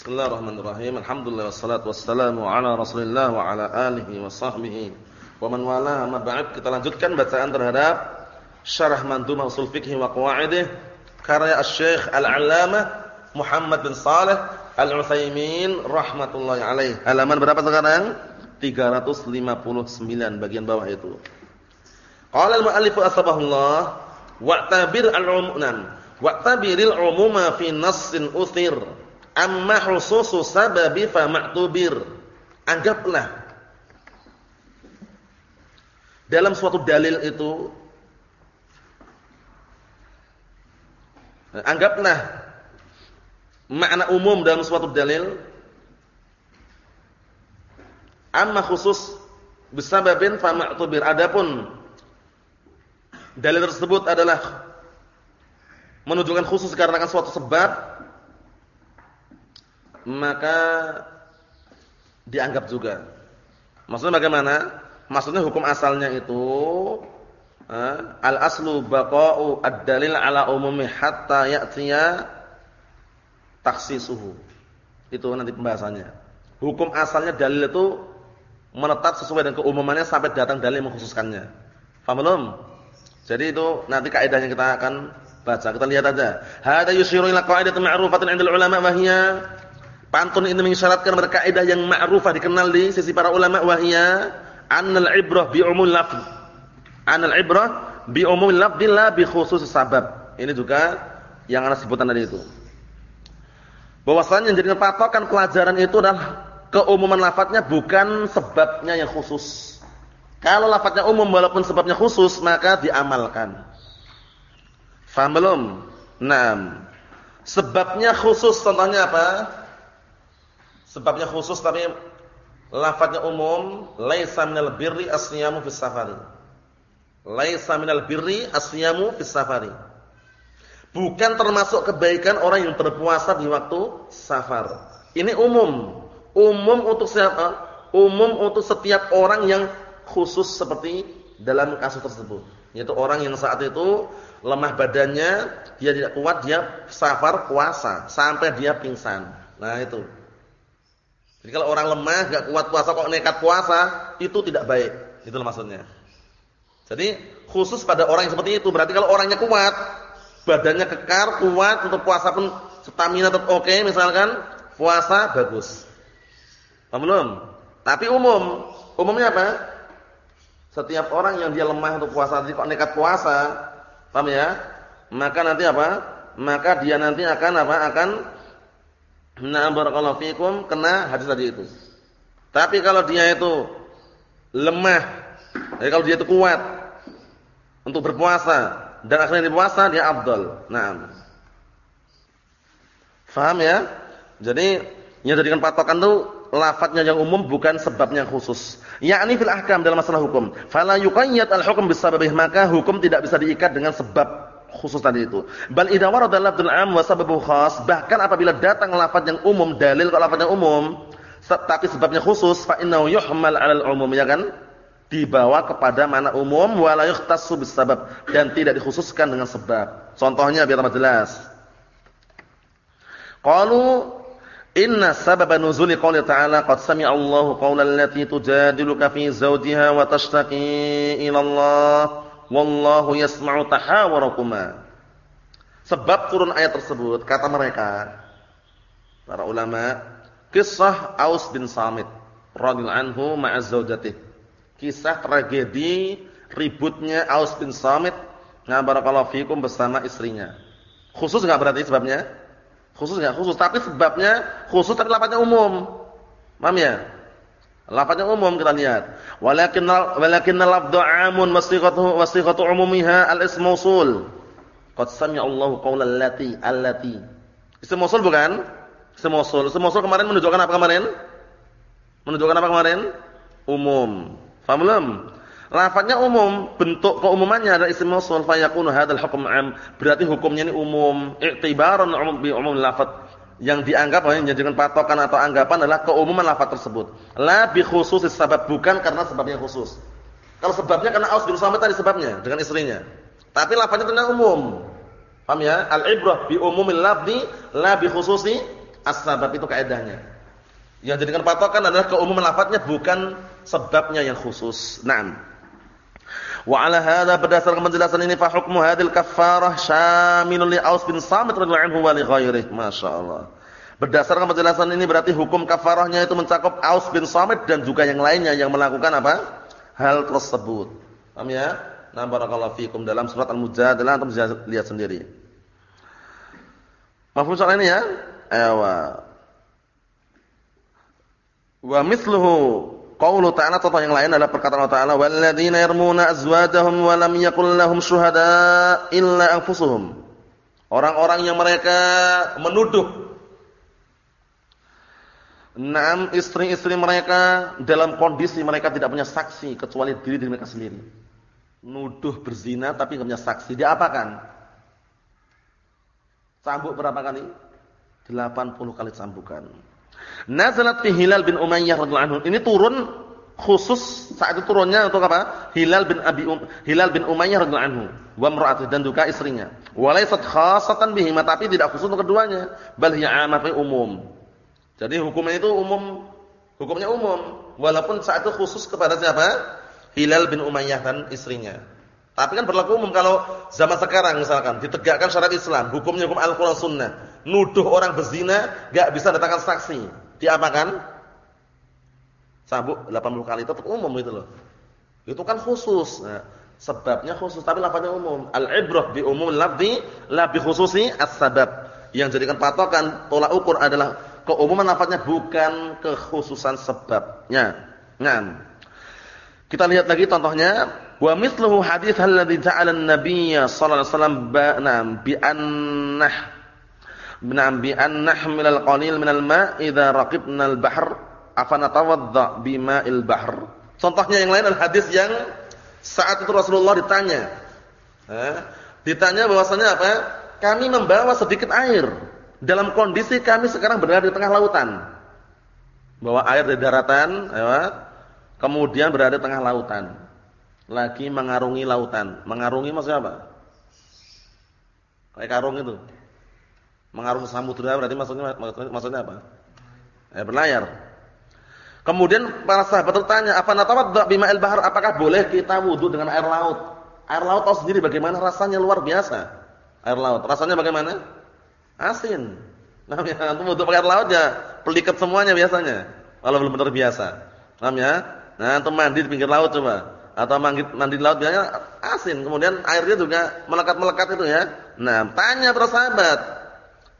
Bismillahirrahmanirrahim. Alhamdulillah wassalatu wassalamu ala Rasulillah wa ala alihi wa sahbihi wa man wala amma ba'd. Kita lanjutkan bacaan terhadap Syarah Mandhumah Ushul Fiqh wa Qawaidih karya Asy-Syaikh Al-'Allamah Muhammad bin Shalih Al-Utsaimin rahimatullah alaih. Halaman berapa sekarang? 359 bagian bawah itu. Qala al-mu'allif asbahullah wa'tabir al-umum wa'tabiril umuma fi nassin uthir amma khususu sababi fa ma'tubir. Anggaplah dalam suatu dalil itu anggaplah makna umum dalam suatu dalil amma khusus bisababin fa ma'tubir. Adapun dalil tersebut adalah menunjukkan khusus karena suatu sebab maka dianggap juga. Maksudnya bagaimana? Maksudnya hukum asalnya itu eh, al aslu baqa'u ad-dalil ala umumi hatta ya'tiya taksisuhu. Itu nanti pembahasannya. Hukum asalnya dalil itu menetap sesuai dengan keumumannya sampai datang dalil mengkhususkannya. Paham belum? Jadi itu nanti kaidahnya kita akan baca. Kita lihat aja. Hada yushiru ila qa'idatin ma'rufatin 'inda ulama wa Pantun ini mengisyaratkan berkaidah yang ma'rufah dikenal di sisi para ulama wahia annal ibrah bi umul lafz. Annal ibrah bi umul lafz la bi khusus sabab. Ini juga yang ana sebutkan tadi itu. Bahwasanya yang jadi patokan pelajaran itu adalah keumuman lafadznya bukan sebabnya yang khusus. Kalau lafadznya umum walaupun sebabnya khusus maka diamalkan. Faham belum? Nah, sebabnya khusus contohnya apa? Sebabnya khusus tapi lafadznya umum, laisa minal birri asyamu fis safari. Laisa minal birri asyamu fis safari. Bukan termasuk kebaikan orang yang berpuasa di waktu safar. Ini umum. Umum untuk siapa? Umum untuk setiap orang yang khusus seperti dalam kasus tersebut. Yaitu orang yang saat itu lemah badannya, dia tidak kuat, dia safar puasa sampai dia pingsan. Nah, itu. Jadi kalau orang lemah, gak kuat puasa kok nekat puasa, itu tidak baik. Itulah maksudnya. Jadi khusus pada orang yang seperti itu. Berarti kalau orangnya kuat, badannya kekar, kuat untuk puasa pun stamina tetap oke, okay, misalkan puasa bagus. Paham belum? Tapi umum, umumnya apa? Setiap orang yang dia lemah untuk puasa, jadi kok nekat puasa, paham ya? Maka nanti apa? Maka dia nanti akan apa? Akan Nah barakallahu fikum kena hadis tadi itu. Tapi kalau dia itu lemah, kalau dia itu kuat untuk berpuasa dan akhirnya berpuasa dia afdal. Nah. Faham ya? Jadi yang jadikan patokan itu lafadznya yang umum bukan sebabnya khusus. Yakni fil ahkam dalam masalah hukum. Fala yuqayyad al-hukm bisababih maka hukum tidak bisa diikat dengan sebab khusus tadi itu. Bal idza warada lafdzul 'am wa sababu khas, bahkan apabila datang lafaz yang umum, dalil kalau lafaz yang umum, tapi sebabnya khusus, fa innahu yuhmal 'alal umum ya kan? Dibawa kepada mana umum wa la yukhtassu bisabab dan tidak dikhususkan dengan sebab. Contohnya biar tambah jelas. Qalu inna sababa nuzuli qouli ta'ala qad sami'a Allahu qawla allati tujadiluka fi zawjiha wa tashtaqi ila Allah wallahu yasma'u tahawurakuma. Sebab turun ayat tersebut kata mereka para ulama kisah Aus bin Samit radhiyallahu anhu ma'a zaujatih. Kisah tragedi ributnya Aus bin Samit na barakallahu fikum bersama istrinya. Khusus enggak berarti sebabnya? Khusus enggak? Khusus, tapi sebabnya khusus tapi lapatnya umum. Paham ya? Lafaznya umum kita lihat. Walakin walakin lafdhu 'amun wasiqatu wasiqatu 'umumiha al-ism mausul. Qad sami'a Allahu qaula allati allati. Ism mausul bukan? Ism mausul. Ism mausul kemarin menunjukkan apa kemarin? Menunjukkan apa kemarin? Umum. Paham belum? Lafaznya umum, bentuk keumumannya adalah ism mausul fa yakunu hadzal hukm 'am. Berarti hukumnya ini umum, i'tibaran umum bi umum lafaz yang dianggap yang menjadikan patokan atau anggapan adalah keumuman lafaz tersebut. La bi khususis sabab bukan karena sebabnya khusus. Kalau sebabnya karena Aus bin Samit tadi sebabnya dengan istrinya. Tapi lafaznya tentang umum. Paham ya? Al-ibrah bi umumil lafzi la bi khususi As-sabab itu kaidahnya. Yang jadikan patokan adalah keumuman lafadznya bukan sebabnya yang khusus. Naam. Wa ala hadza berdasarkan penjelasan ini fa hukmu hadil kaffarah syamilun li Aus bin Samit radhiyallahu anhu wa li ghairihi. Masyaallah. Berdasarkan penjelasan ini berarti hukum kafarahnya itu mencakup Aus bin Samit dan juga yang lainnya yang melakukan apa? Hal tersebut. Paham ya? Nah, barakallahu fikum dalam surat Al-Mujadalah antum lihat sendiri. Mahfum soal ini ya? Ewa. Wa mithluhu qaulu ta'ala contoh yang lain adalah perkataan Allah Ta'ala walladzina yarmuna azwajahum wa lam yakul lahum syuhada illa anfusuhum. Orang-orang yang mereka menuduh enam istri-istri mereka dalam kondisi mereka tidak punya saksi kecuali diri diri mereka sendiri. Nuduh berzina tapi enggak punya saksi. Diapakan? Cambuk berapa kali? 80 kali cambukan. Nazalat fi Hilal bin Umayyah radhiyallahu anhu. Ini turun khusus saat itu turunnya untuk apa? Hilal bin Abi um, Hilal bin Umayyah radhiyallahu anhu wa imra'atuh dan juga istrinya. Walaysat khassatan bihi, tapi tidak khusus untuk keduanya, bal hiya umum. Jadi hukumnya itu umum, hukumnya umum walaupun saat itu khusus kepada siapa? Hilal bin Umayyah dan istrinya. Tapi kan berlaku umum kalau zaman sekarang misalkan ditegakkan syariat Islam, hukumnya hukum Al-Qur'an Sunnah. Nuduh orang berzina enggak bisa datangkan saksi. Diapakan? Sabuk 80 kali itu umum itu loh. Itu kan khusus. Nah, sebabnya khusus tapi lafaznya umum. Al-ibrah bi umum lafzi la bi khususi as-sabab. Yang jadikan patokan tolak ukur adalah keumuman lafaznya bukan kekhususan sebabnya. Nah, kita lihat lagi contohnya Wa mithluhu hadits alladhi ja'ala an-nabiy sallallahu alaihi wasallam ba'nam bi annah Binam bi an nahmil al-qalil min al-ma' idza raqibna al-bahr afanatawadda bima'il bahr. Contohnya yang lain adalah hadis yang saat itu Rasulullah ditanya. Eh, ditanya bahwasanya apa? Kami membawa sedikit air dalam kondisi kami sekarang berada di tengah lautan. Bawa air dari daratan, ya, kemudian berada di tengah lautan lagi mengarungi lautan. Mengarungi maksudnya apa? Kayak karung itu. Mengarungi samudra berarti maksudnya maksudnya apa? Eh berlayar. Kemudian para sahabat bertanya, "Apa natawadda bima'il bahar? Apakah boleh kita wudu dengan air laut?" Air laut tahu sendiri bagaimana rasanya luar biasa. Air laut, rasanya bagaimana? Asin. Nah, ya, untuk pakai air laut ya pelikat semuanya biasanya. Kalau belum benar biasa. Paham ya? Nah, untuk mandi di pinggir laut coba atau mandi, di laut biasanya asin, kemudian airnya juga melekat-melekat itu ya. Nah, tanya terus sahabat.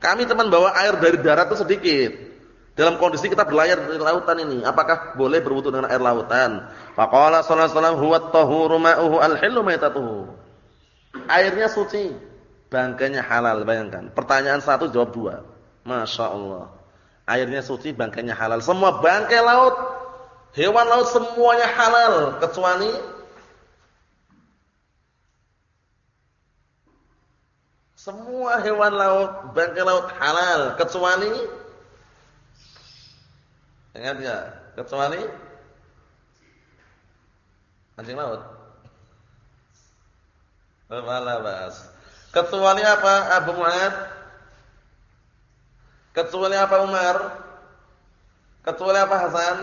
Kami teman bawa air dari darat itu sedikit. Dalam kondisi kita berlayar di lautan ini, apakah boleh berwudu dengan air lautan? Faqala sallallahu alaihi wasallam huwa at-tahuru ma'uhu maitatuhu. Airnya suci, bangkainya halal, bayangkan. Pertanyaan satu jawab dua. Masya Allah. Airnya suci, bangkainya halal. Semua bangkai laut Hewan laut semuanya halal kecuali semua hewan laut, bangkai laut halal kecuali ingat ya, kecuali anjing laut. Bala bas. Kecuali apa Abu Mu'ad? Kecuali apa Umar? Kecuali apa Hasan?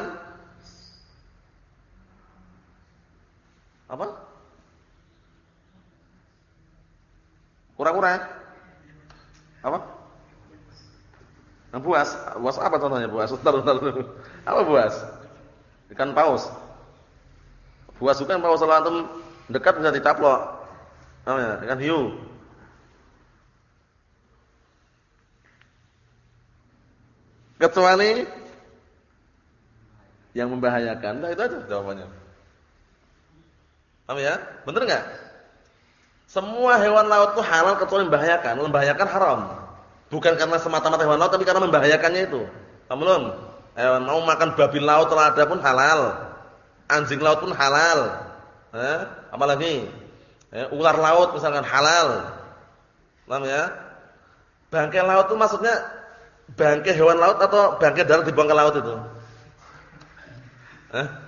Apa? Kura-kura. Apa? Yang buas. Buas apa contohnya buas? Taruh, taruh. Apa buas? Ikan paus. Buas bukan paus kalau antum dekat bisa dicaplok. Apa ya? Ikan hiu. Kecuali yang membahayakan. Nah, itu aja jawabannya. Paham ya? Benar enggak? Semua hewan laut itu halal kecuali membahayakan. Membahayakan haram. Bukan karena semata-mata hewan laut tapi karena membahayakannya itu. Paham belum? Hewan mau makan babi laut ada pun halal. Anjing laut pun halal. Eh? Apalagi? Eh, ular laut misalkan halal. Paham ya? Bangkai laut itu maksudnya bangkai hewan laut atau bangkai darat dibuang ke laut itu? Eh?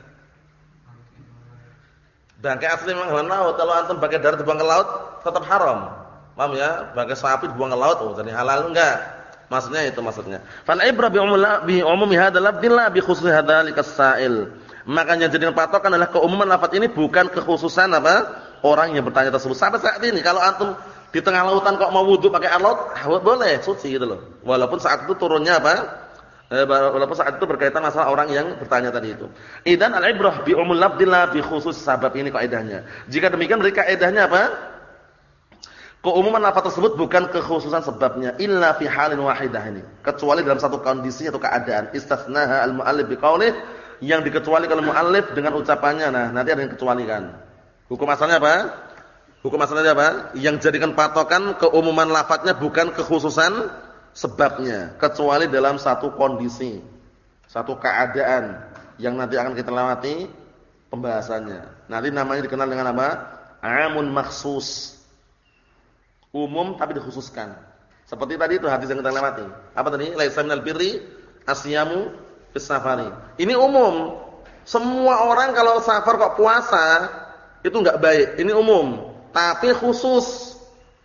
Bangkai asli memang hewan laut. Kalau antum bangkai darat dibuang ke laut tetap haram. Paham ya? Bangkai sapi dibuang ke laut oh jadi halal enggak? Maksudnya itu maksudnya. Fal ibrah bi umum bi umumi hadzal lafdz la bi khusus sa'il. Makanya jadi patokan adalah keumuman lafaz ini bukan kekhususan apa? Orang yang bertanya tersebut. Sampai saat ini kalau antum di tengah lautan kok mau wudu pakai air laut, ah, boleh, suci gitu loh. Walaupun saat itu turunnya apa? Eh, walaupun saat itu berkaitan masalah orang yang bertanya tadi itu. Idan al-ibrah bi umul lafdz la bi khusus sabab ini kaidahnya. Jika demikian berarti kaidahnya apa? Keumuman lafaz tersebut bukan kekhususan sebabnya illa fi halin wahidah ini, kecuali dalam satu kondisi atau keadaan. Istatsnaha al-muallif biqaulih yang dikecualikan muallif dengan ucapannya. Nah, nanti ada yang kecualikan. Hukum asalnya apa? Hukum asalnya apa? Yang jadikan patokan keumuman lafadznya bukan kekhususan sebabnya, kecuali dalam satu kondisi, satu keadaan yang nanti akan kita lewati pembahasannya. Nanti namanya dikenal dengan apa? Amun maksus umum tapi dikhususkan. Seperti tadi itu hadis yang kita lewati. Apa tadi? Laisa minal birri asyamu fis safari. Ini umum. Semua orang kalau safar kok puasa itu enggak baik. Ini umum. Tapi khusus.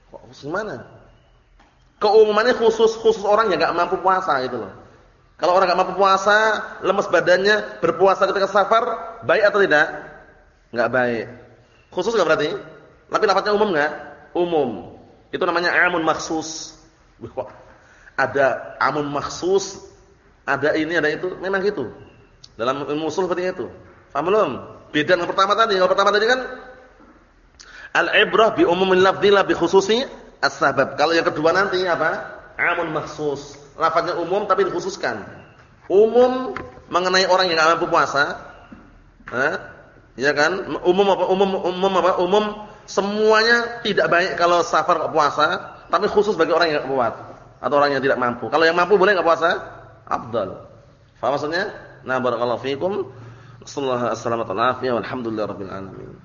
Kok khusus mana? Keumumannya khusus khusus orang yang enggak mampu puasa gitu loh. Kalau orang enggak mampu puasa, lemes badannya, berpuasa ketika safar, baik atau tidak? Enggak baik. Khusus enggak berarti? Tapi lafaznya umum enggak? Umum. Itu namanya amun maksus. Ada amun maksus, ada ini, ada itu, memang gitu. Dalam ilmu usul seperti itu. Paham belum? Beda dengan pertama tadi. Yang pertama tadi kan al-ibrah bi umumil lafdzi la bi khususi as-sabab. Kalau yang kedua nanti apa? Amun maksus. Lafaznya umum tapi dikhususkan. Umum mengenai orang yang enggak mampu puasa. Hah? Ya kan? Umum apa? Umum umum apa? Umum Semuanya tidak baik kalau safar puasa, tapi khusus bagi orang yang enggak kuat atau orang yang tidak mampu. Kalau yang mampu boleh enggak puasa? Afdal. Faham maksudnya? Nah, barakallahu fikum. Sallallahu alaihi wasallam.